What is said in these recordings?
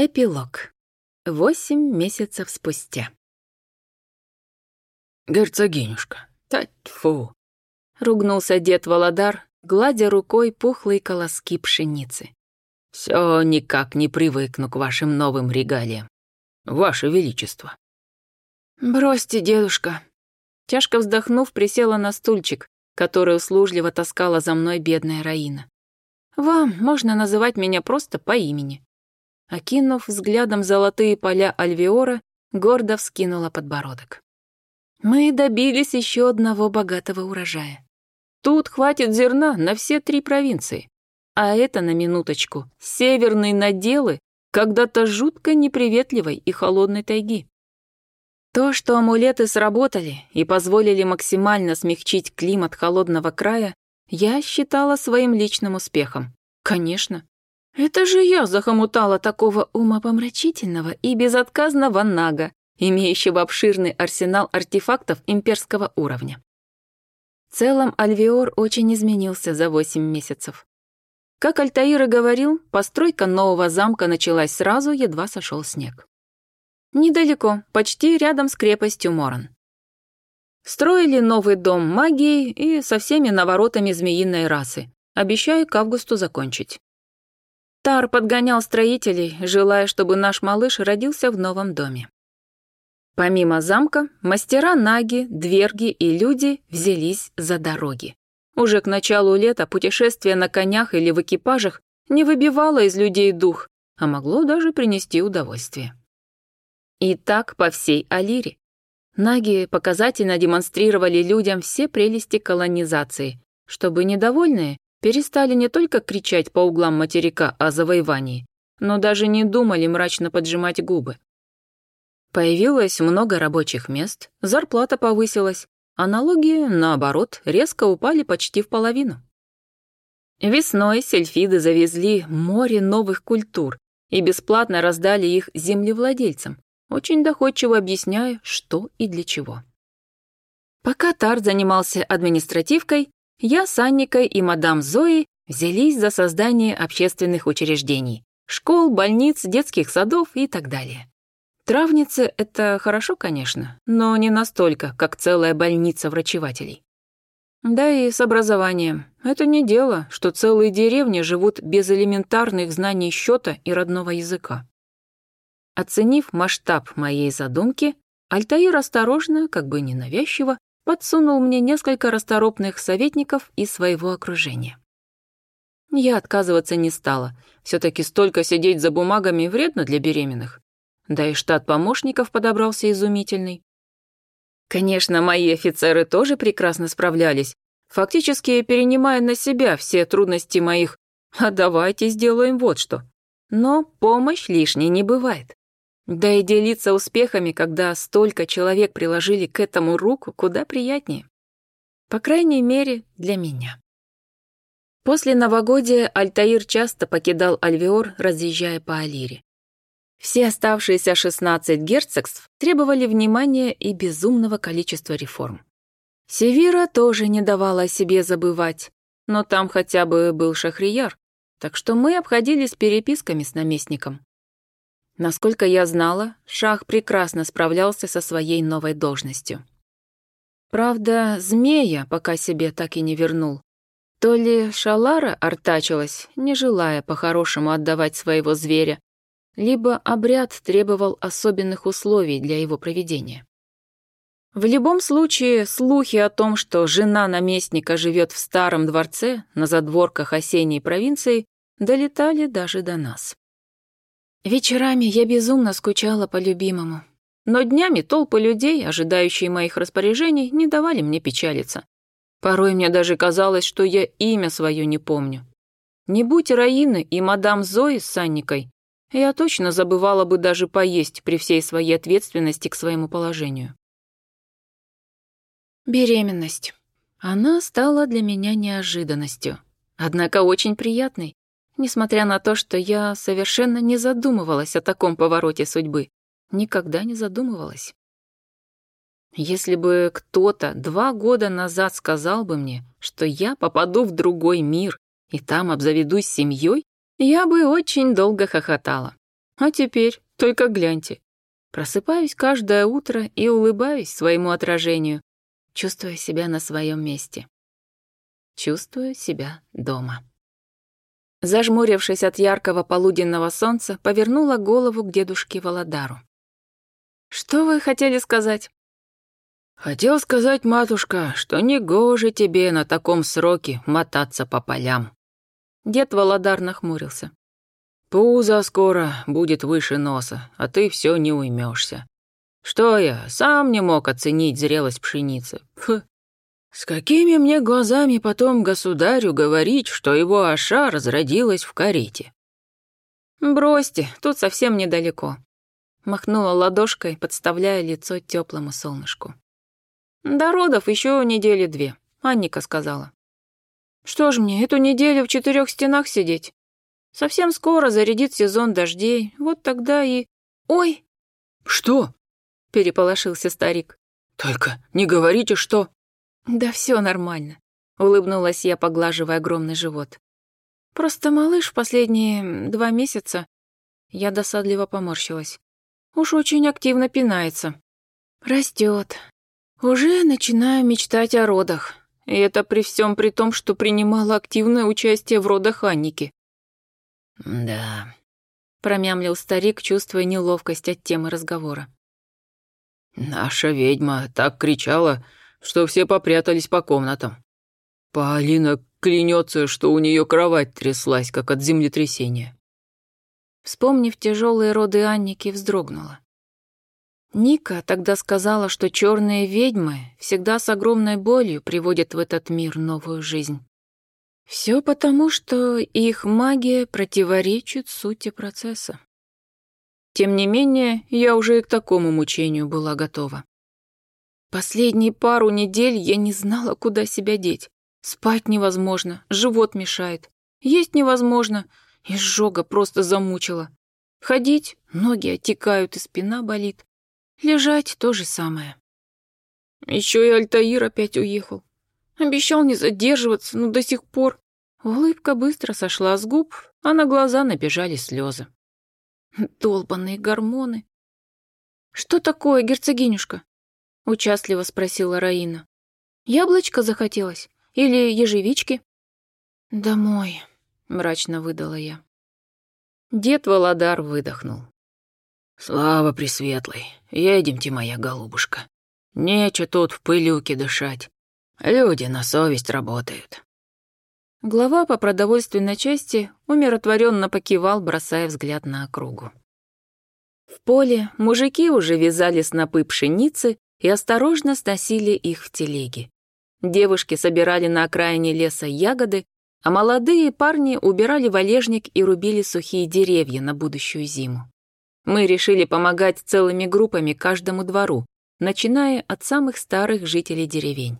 Эпилог. Восемь месяцев спустя. «Герцогинюшка, тать-фу!» — ругнулся дед Володар, гладя рукой пухлые колоски пшеницы. «Все никак не привыкну к вашим новым регалиям. Ваше Величество!» «Бросьте, дедушка!» Тяжко вздохнув, присела на стульчик, который услужливо таскала за мной бедная Раина. «Вам можно называть меня просто по имени» окинув взглядом золотые поля Альвиора, гордо вскинула подбородок. «Мы добились еще одного богатого урожая. Тут хватит зерна на все три провинции. А это, на минуточку, северные наделы когда-то жутко неприветливой и холодной тайги. То, что амулеты сработали и позволили максимально смягчить климат холодного края, я считала своим личным успехом. Конечно, это же я захомутала такого умопомрачительного и безотказного нага, имеющего обширный арсенал артефактов имперского уровня. В целом Альвеор очень изменился за 8 месяцев. Как Альтаир и говорил, постройка нового замка началась сразу, едва сошел снег. Недалеко, почти рядом с крепостью Моран. Строили новый дом магией и со всеми наворотами змеиной расы, обещая к августу закончить. Стар подгонял строителей, желая, чтобы наш малыш родился в новом доме. Помимо замка, мастера Наги, Дверги и люди взялись за дороги. Уже к началу лета путешествие на конях или в экипажах не выбивало из людей дух, а могло даже принести удовольствие. И так по всей Алире. Наги показательно демонстрировали людям все прелести колонизации, чтобы недовольные перестали не только кричать по углам материка о завоевании, но даже не думали мрачно поджимать губы. Появилось много рабочих мест, зарплата повысилась, а налоги, наоборот, резко упали почти в половину. Весной сельфиды завезли море новых культур и бесплатно раздали их землевладельцам, очень доходчиво объясняя, что и для чего. Пока Тар занимался административкой, я с Анникой и мадам Зои взялись за создание общественных учреждений, школ, больниц, детских садов и так далее. Травницы — это хорошо, конечно, но не настолько, как целая больница врачевателей. Да и с образованием. Это не дело, что целые деревни живут без элементарных знаний счета и родного языка. Оценив масштаб моей задумки, Альтаир осторожно, как бы ненавязчиво, подсунул мне несколько расторопных советников из своего окружения. Я отказываться не стала. Все-таки столько сидеть за бумагами вредно для беременных. Да и штат помощников подобрался изумительный. Конечно, мои офицеры тоже прекрасно справлялись, фактически перенимая на себя все трудности моих «а давайте сделаем вот что». Но помощь лишней не бывает. Да и делиться успехами, когда столько человек приложили к этому руку, куда приятнее. По крайней мере, для меня. После новогодия Альтаир часто покидал Альвеор, разъезжая по Алире. Все оставшиеся 16 герцогств требовали внимания и безумного количества реформ. Севира тоже не давала о себе забывать, но там хотя бы был Шахрияр, так что мы обходились переписками с наместником. Насколько я знала, Шах прекрасно справлялся со своей новой должностью. Правда, змея пока себе так и не вернул. То ли Шалара артачилась, не желая по-хорошему отдавать своего зверя, либо обряд требовал особенных условий для его проведения. В любом случае, слухи о том, что жена наместника живет в старом дворце на задворках осенней провинции, долетали даже до нас. Вечерами я безумно скучала по любимому. Но днями толпы людей, ожидающие моих распоряжений, не давали мне печалиться. Порой мне даже казалось, что я имя свое не помню. Не будь Раины и мадам Зои с Санникой, я точно забывала бы даже поесть при всей своей ответственности к своему положению. Беременность. Она стала для меня неожиданностью, однако очень приятной. Несмотря на то, что я совершенно не задумывалась о таком повороте судьбы. Никогда не задумывалась. Если бы кто-то два года назад сказал бы мне, что я попаду в другой мир и там обзаведусь семьей, я бы очень долго хохотала. А теперь только гляньте. Просыпаюсь каждое утро и улыбаюсь своему отражению, чувствуя себя на своем месте. Чувствую себя дома зажмурившись от яркого полуденного солнца, повернула голову к дедушке Володару. «Что вы хотели сказать?» «Хотел сказать, матушка, что не гоже тебе на таком сроке мотаться по полям». Дед Володар нахмурился. «Пузо скоро будет выше носа, а ты все не уймешься. Что я, сам не мог оценить зрелость пшеницы. Фу, с какими мне глазами потом государю говорить, что его аша разродилась в карете? «Бросьте, тут совсем недалеко», — махнула ладошкой, подставляя лицо теплому солнышку. «До родов еще недели две», — Анника сказала. «Что ж мне, эту неделю в четырех стенах сидеть? Совсем скоро зарядит сезон дождей, вот тогда и...» «Ой!» «Что?» — переполошился старик. «Только не говорите, что...» «Да все нормально», — улыбнулась я, поглаживая огромный живот. «Просто малыш последние два месяца...» Я досадливо поморщилась. «Уж очень активно пинается. Растет. Уже начинаю мечтать о родах. И это при всем при том, что принимала активное участие в родах Анники». «Да», — промямлил старик, чувствуя неловкость от темы разговора. «Наша ведьма так кричала, что все попрятались по комнатам. Полина клянется, что у нее кровать тряслась, как от землетрясения. Вспомнив тяжелые роды Анники, вздрогнула. Ника тогда сказала, что черные ведьмы всегда с огромной болью приводят в этот мир новую жизнь. Все потому, что их магия противоречит сути процесса. Тем не менее, я уже и к такому мучению была готова. Последние пару недель я не знала, куда себя деть. Спать невозможно, живот мешает. Есть невозможно, и изжога просто замучила. Ходить, ноги отекают и спина болит. Лежать то же самое. Еще и Альтаир опять уехал. Обещал не задерживаться, но до сих пор. Улыбка быстро сошла с губ, а на глаза набежали слезы. Долбанные гормоны. Что такое, герцогинюшка? — участливо спросила Раина. «Яблочко захотелось? Или ежевички?» «Домой», — мрачно выдала я. Дед Володар выдохнул. «Слава Пресветлой, едемте, моя голубушка. Нече тут в пылюке дышать. Люди на совесть работают». Глава по продовольственной части умиротворенно покивал, бросая взгляд на округу. В поле мужики уже вязали снопы пшеницы, и осторожно сносили их в телеги. Девушки собирали на окраине леса ягоды, а молодые парни убирали валежник и рубили сухие деревья на будущую зиму. Мы решили помогать целыми группами каждому двору, начиная от самых старых жителей деревень.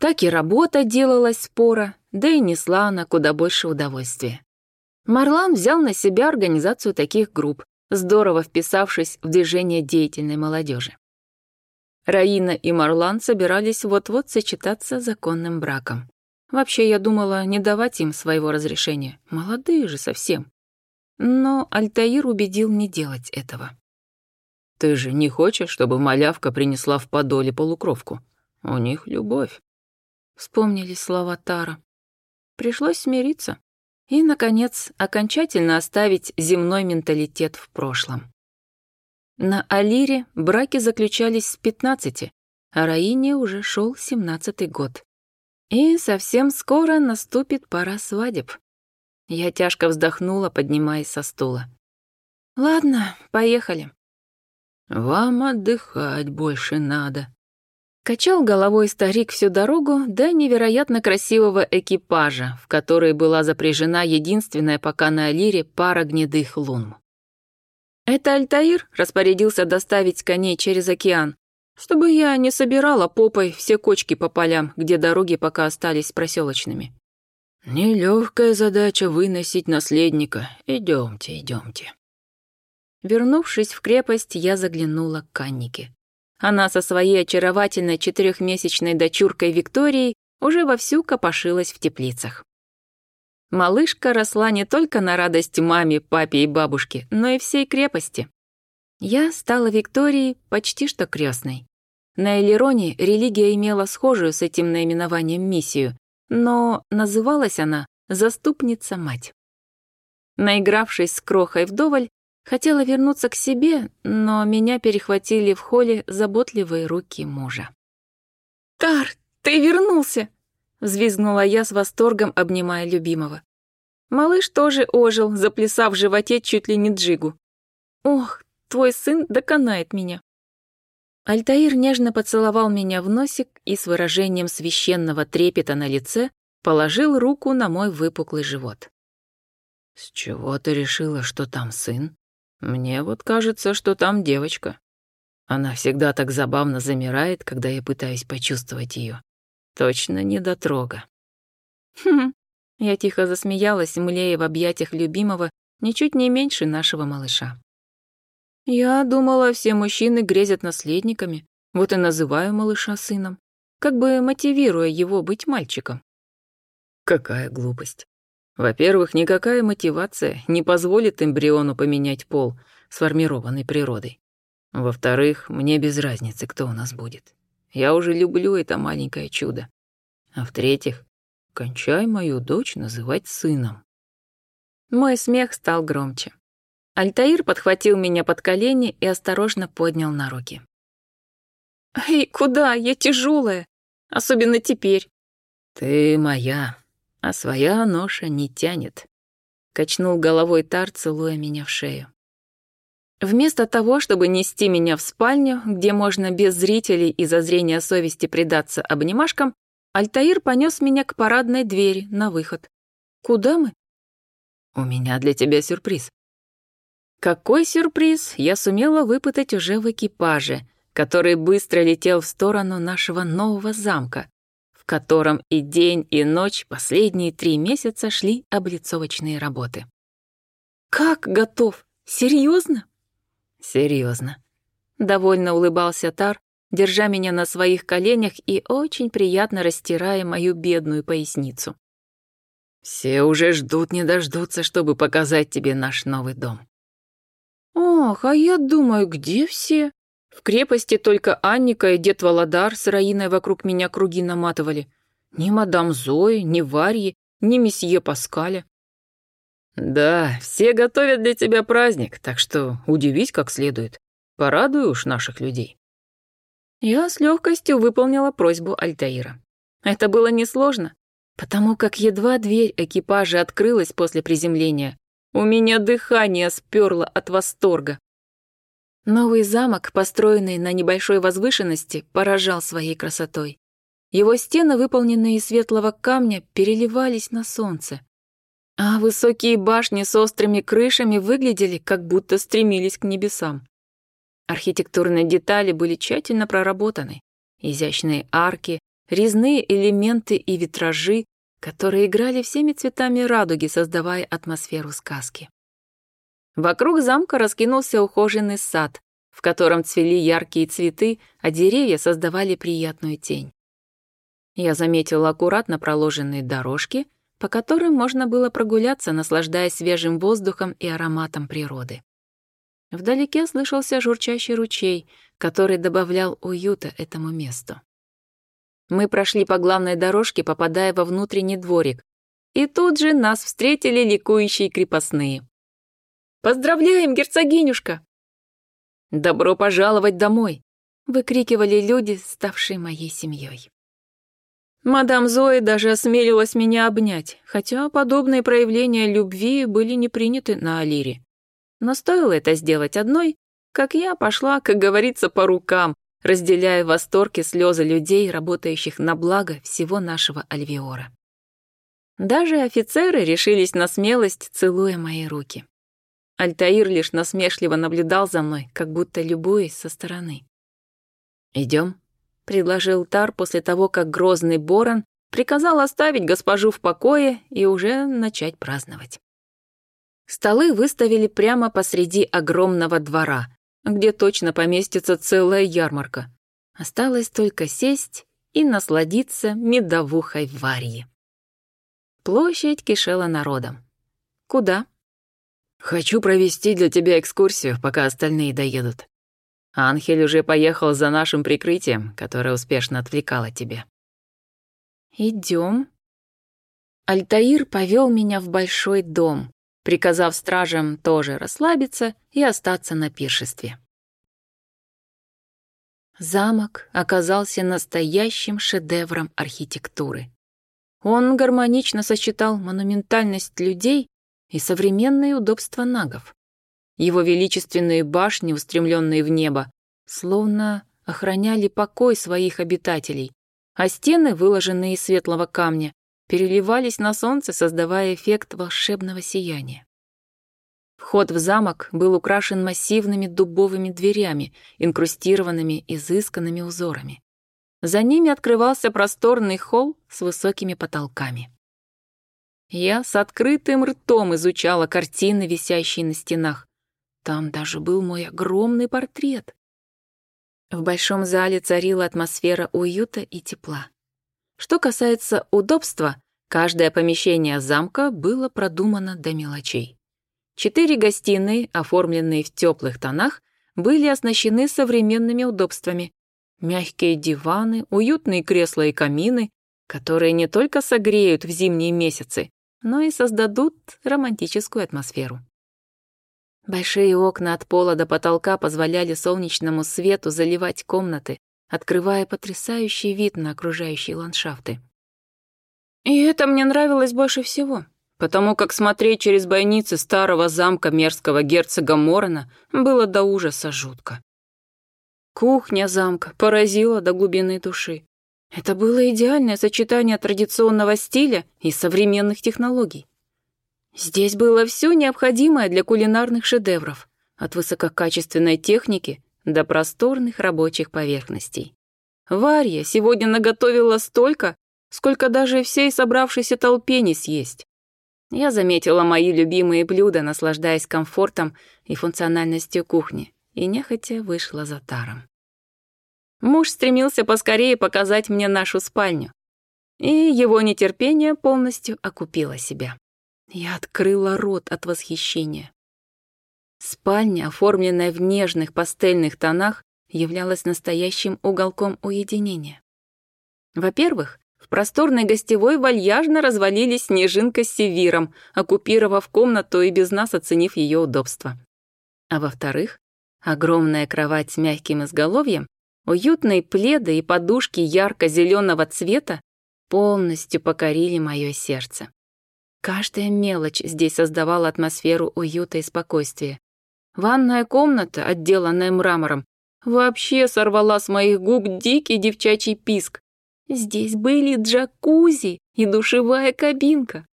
Так и работа делалась спора, да и несла она куда больше удовольствия. Марлан взял на себя организацию таких групп, здорово вписавшись в движение деятельной молодежи. Раина и Марлан собирались вот-вот сочетаться законным браком. Вообще, я думала не давать им своего разрешения. Молодые же совсем. Но Альтаир убедил не делать этого. «Ты же не хочешь, чтобы малявка принесла в подоле полукровку? У них любовь». Вспомнили слова Тара. Пришлось смириться и, наконец, окончательно оставить земной менталитет в прошлом. На Алире браки заключались с 15, а Раине уже шел 17-й год. И совсем скоро наступит пора свадеб. Я тяжко вздохнула, поднимаясь со стула. «Ладно, поехали». «Вам отдыхать больше надо». Качал головой старик всю дорогу до невероятно красивого экипажа, в который была запряжена единственная пока на Алире пара гнедых лунм. Это Альтаир распорядился доставить коней через океан, чтобы я не собирала попой все кочки по полям, где дороги пока остались проселочными. Нелегкая задача выносить наследника. Идемте, идемте. Вернувшись в крепость, я заглянула к Каннике. Она со своей очаровательной четырехмесячной дочуркой Викторией уже вовсю копошилась в теплицах. Малышка росла не только на радость маме, папе и бабушке, но и всей крепости. Я стала Викторией почти что крестной. На Элероне религия имела схожую с этим наименованием миссию, но называлась она «Заступница-мать». Наигравшись с крохой вдоволь, хотела вернуться к себе, но меня перехватили в холле заботливые руки мужа. «Тар, ты вернулся!» взвизгнула я с восторгом, обнимая любимого. Малыш тоже ожил, заплясав в животе чуть ли не джигу. «Ох, твой сын доконает меня!» Альтаир нежно поцеловал меня в носик и с выражением священного трепета на лице положил руку на мой выпуклый живот. «С чего ты решила, что там сын? Мне вот кажется, что там девочка. Она всегда так забавно замирает, когда я пытаюсь почувствовать ее. Точно не дотрога. Хм, я тихо засмеялась, млея в объятиях любимого, ничуть не меньше нашего малыша. Я думала, все мужчины грезят наследниками, вот и называю малыша сыном, как бы мотивируя его быть мальчиком. Какая глупость. Во-первых, никакая мотивация не позволит эмбриону поменять пол, сформированный природой. Во-вторых, мне без разницы, кто у нас будет. Я уже люблю это маленькое чудо. А в-третьих, кончай мою дочь называть сыном. Мой смех стал громче. Альтаир подхватил меня под колени и осторожно поднял на руки. «Эй, куда? Я тяжелая, особенно теперь». «Ты моя, а своя ноша не тянет», — качнул головой Тар, целуя меня в шею. Вместо того, чтобы нести меня в спальню, где можно без зрителей и зазрения совести предаться обнимашкам, Альтаир понес меня к парадной двери на выход. «Куда мы?» «У меня для тебя сюрприз». Какой сюрприз, я сумела выпытать уже в экипаже, который быстро летел в сторону нашего нового замка, в котором и день, и ночь последние три месяца шли облицовочные работы. «Как готов? Серьезно?» Серьезно. Довольно улыбался Тар, держа меня на своих коленях и очень приятно растирая мою бедную поясницу. «Все уже ждут не дождутся, чтобы показать тебе наш новый дом». «Ох, а я думаю, где все?» В крепости только Анника и дед Володар с Раиной вокруг меня круги наматывали. Ни мадам Зои, ни Варьи, ни месье Паскаля. «Да, все готовят для тебя праздник, так что удивись как следует. Порадуй уж наших людей». Я с легкостью выполнила просьбу Альтаира. Это было несложно, потому как едва дверь экипажа открылась после приземления, у меня дыхание сперло от восторга. Новый замок, построенный на небольшой возвышенности, поражал своей красотой. Его стены, выполненные из светлого камня, переливались на солнце а высокие башни с острыми крышами выглядели, как будто стремились к небесам. Архитектурные детали были тщательно проработаны. Изящные арки, резные элементы и витражи, которые играли всеми цветами радуги, создавая атмосферу сказки. Вокруг замка раскинулся ухоженный сад, в котором цвели яркие цветы, а деревья создавали приятную тень. Я заметила аккуратно проложенные дорожки по которым можно было прогуляться, наслаждаясь свежим воздухом и ароматом природы. Вдалеке слышался журчащий ручей, который добавлял уюта этому месту. Мы прошли по главной дорожке, попадая во внутренний дворик, и тут же нас встретили ликующие крепостные. «Поздравляем, герцогинюшка!» «Добро пожаловать домой!» — выкрикивали люди, ставшие моей семьей. Мадам Зои даже осмелилась меня обнять, хотя подобные проявления любви были не приняты на Алире. Но стоило это сделать одной, как я пошла, как говорится, по рукам, разделяя восторг и слезы людей, работающих на благо всего нашего Альвиора. Даже офицеры решились на смелость, целуя мои руки. Альтаир лишь насмешливо наблюдал за мной, как будто любуясь со стороны. «Идем», — предложил Тар после того, как грозный Борон приказал оставить госпожу в покое и уже начать праздновать. Столы выставили прямо посреди огромного двора, где точно поместится целая ярмарка. Осталось только сесть и насладиться медовухой варьи. Площадь кишела народом. «Куда?» «Хочу провести для тебя экскурсию, пока остальные доедут». Анхель уже поехал за нашим прикрытием, которое успешно отвлекало тебя. Идем. Альтаир повел меня в большой дом, приказав стражам тоже расслабиться и остаться на пиршестве. Замок оказался настоящим шедевром архитектуры. Он гармонично сочетал монументальность людей и современные удобства нагов. Его величественные башни, устремленные в небо, словно охраняли покой своих обитателей, а стены, выложенные из светлого камня, переливались на солнце, создавая эффект волшебного сияния. Вход в замок был украшен массивными дубовыми дверями, инкрустированными изысканными узорами. За ними открывался просторный холл с высокими потолками. Я с открытым ртом изучала картины, висящие на стенах, там даже был мой огромный портрет. В большом зале царила атмосфера уюта и тепла. Что касается удобства, каждое помещение замка было продумано до мелочей. Четыре гостиные, оформленные в теплых тонах, были оснащены современными удобствами. Мягкие диваны, уютные кресла и камины, которые не только согреют в зимние месяцы, но и создадут романтическую атмосферу. Большие окна от пола до потолка позволяли солнечному свету заливать комнаты, открывая потрясающий вид на окружающие ландшафты. И это мне нравилось больше всего, потому как смотреть через бойницы старого замка мерзкого герцога Морона было до ужаса жутко. Кухня замка поразила до глубины души. Это было идеальное сочетание традиционного стиля и современных технологий. Здесь было все необходимое для кулинарных шедевров, от высококачественной техники до просторных рабочих поверхностей. Варья сегодня наготовила столько, сколько даже всей собравшейся толпе не съесть. Я заметила мои любимые блюда, наслаждаясь комфортом и функциональностью кухни, и нехотя вышла за таром. Муж стремился поскорее показать мне нашу спальню, и его нетерпение полностью окупило себя. Я открыла рот от восхищения. Спальня, оформленная в нежных пастельных тонах, являлась настоящим уголком уединения. Во-первых, в просторной гостевой вальяжно развалились снежинка с севиром, оккупировав комнату и без нас оценив ее удобство. А во-вторых, огромная кровать с мягким изголовьем, уютные пледы и подушки ярко-зеленого цвета полностью покорили мое сердце. Каждая мелочь здесь создавала атмосферу уюта и спокойствия. Ванная комната, отделанная мрамором, вообще сорвала с моих губ дикий девчачий писк. Здесь были джакузи и душевая кабинка.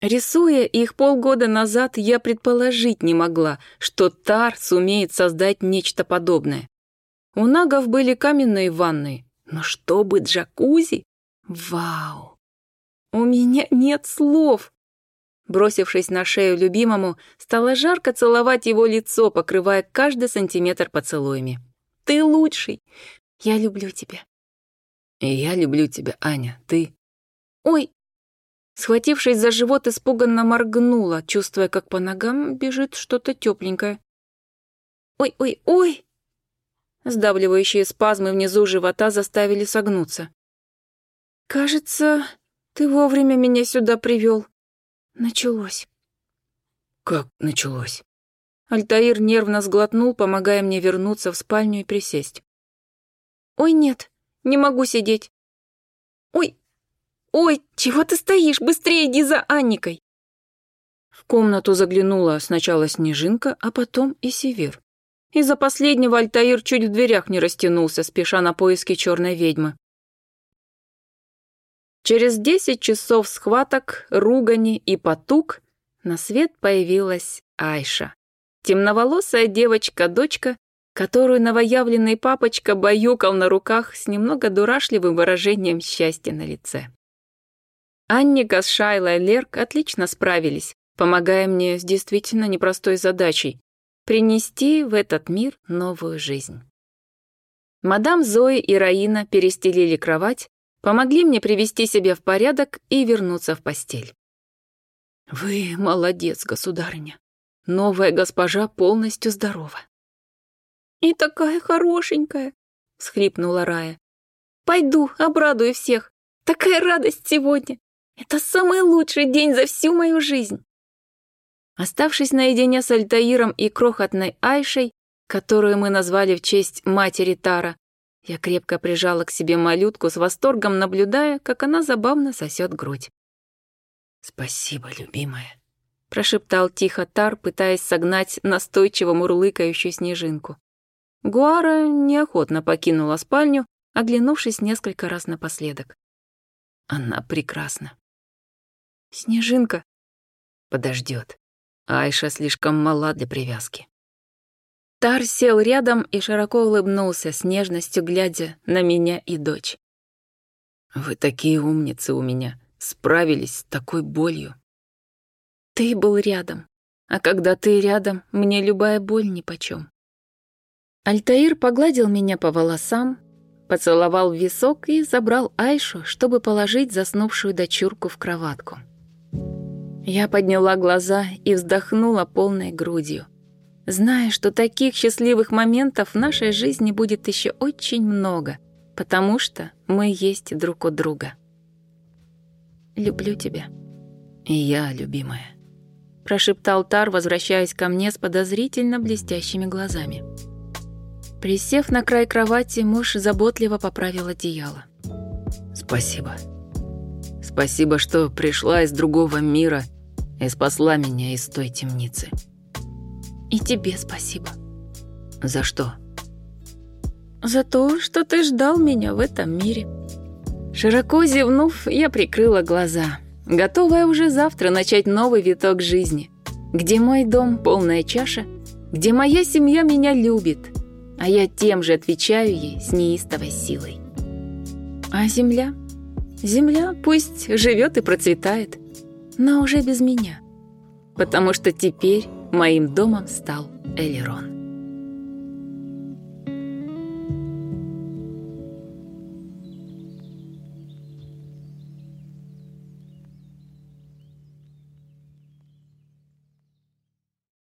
Рисуя их полгода назад, я предположить не могла, что Тар сумеет создать нечто подобное. У нагов были каменные ванны, но чтобы джакузи? Вау! У меня нет слов!» Бросившись на шею любимому, стала жарко целовать его лицо, покрывая каждый сантиметр поцелуями. «Ты лучший! Я люблю тебя!» «И я люблю тебя, Аня, ты...» «Ой!» Схватившись за живот, испуганно моргнула, чувствуя, как по ногам бежит что-то тепленькое. «Ой-ой-ой!» Сдавливающие спазмы внизу живота заставили согнуться. «Кажется, ты вовремя меня сюда привел. Началось. Как началось? Альтаир нервно сглотнул, помогая мне вернуться в спальню и присесть. Ой, нет, не могу сидеть. Ой, ой, чего ты стоишь? Быстрее иди за Анникой. В комнату заглянула сначала Снежинка, а потом и Север. Из-за последнего Альтаир чуть в дверях не растянулся, спеша на поиски черной ведьмы. Через десять часов схваток, ругани и потуг на свет появилась Айша. Темноволосая девочка-дочка, которую новоявленный папочка баюкал на руках с немного дурашливым выражением счастья на лице. Анника с Шайлой Лерк отлично справились, помогая мне с действительно непростой задачей — принести в этот мир новую жизнь. Мадам Зои и Раина перестелили кровать, помогли мне привести себя в порядок и вернуться в постель. «Вы молодец, государыня. Новая госпожа полностью здорова». «И такая хорошенькая», — всхлипнула Рая. «Пойду, обрадую всех. Такая радость сегодня. Это самый лучший день за всю мою жизнь». Оставшись наедине с Альтаиром и крохотной Айшей, которую мы назвали в честь матери Тара, я крепко прижала к себе малютку, с восторгом наблюдая, как она забавно сосет грудь. «Спасибо, любимая», — прошептал тихо Тар, пытаясь согнать настойчиво мурлыкающую снежинку. Гуара неохотно покинула спальню, оглянувшись несколько раз напоследок. «Она прекрасна». «Снежинка?» «Подождет. Айша слишком мала для привязки». Стар сел рядом и широко улыбнулся, с нежностью глядя на меня и дочь. «Вы такие умницы у меня, справились с такой болью». «Ты был рядом, а когда ты рядом, мне любая боль нипочем». Альтаир погладил меня по волосам, поцеловал в висок и забрал Айшу, чтобы положить заснувшую дочурку в кроватку. Я подняла глаза и вздохнула полной грудью зная, что таких счастливых моментов в нашей жизни будет еще очень много, потому что мы есть друг у друга. «Люблю тебя». «И я, любимая», — прошептал Тар, возвращаясь ко мне с подозрительно блестящими глазами. Присев на край кровати, муж заботливо поправил одеяло. «Спасибо. Спасибо, что пришла из другого мира и спасла меня из той темницы». И тебе спасибо. За что? За то, что ты ждал меня в этом мире. Широко зевнув, я прикрыла глаза, готовая уже завтра начать новый виток жизни, где мой дом полная чаша, где моя семья меня любит, а я тем же отвечаю ей с неистовой силой. А земля? Земля пусть живет и процветает, но уже без меня. Потому что теперь Моим домом стал Элерон.